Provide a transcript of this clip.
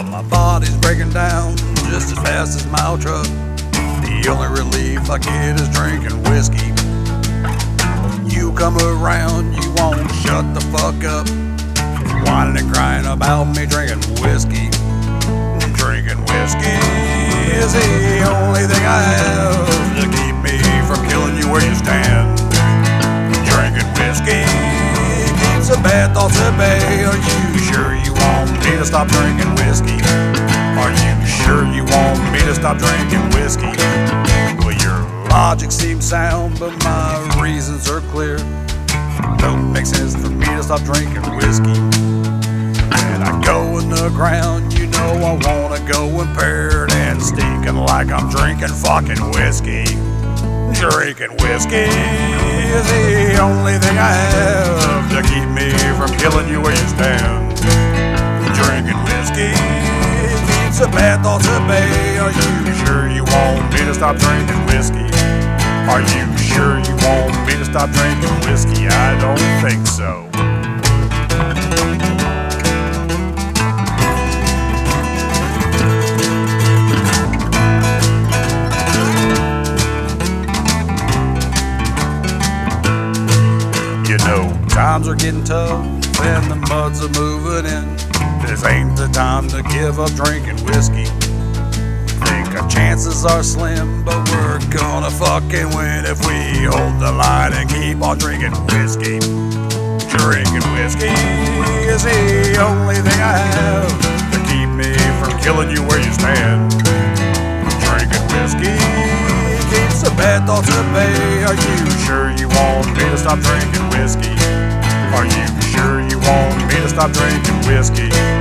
Well, my body's breaking down just as fast as my truck. The only relief I get is drinking whiskey. You come around, you won't shut the fuck up. Whining and crying about me drinking whiskey. Drinking whiskey is the only thing I have to keep me from killing you where you stand. Drinking whiskey keeps the bad thoughts at bay. Are you stop drinking whiskey? Are you sure you want me to stop drinking whiskey? Well, your logic seems sound, but my reasons are clear. Don't make sense for me to stop drinking whiskey. When I go in the ground, you know I wanna go impaired and stinking like I'm drinking fucking whiskey. Drinking whiskey is the only thing I have the bad thoughts at bay. Are you sure you want me to stop drinking whiskey? Are you sure you want me to stop drinking whiskey? I don't think so. You know, times are getting tough and the muds are moving in. This ain't the time to give up drinking whiskey. Think our chances are slim, but we're gonna fucking win if we hold the line and keep on drinking whiskey. Drinking whiskey is the only thing I have to keep me from killing you where you stand. Drinking whiskey keeps the bad thoughts at bay. Are you sure you want me to stop drinking whiskey? Are you sure you want me to stop drinking whiskey?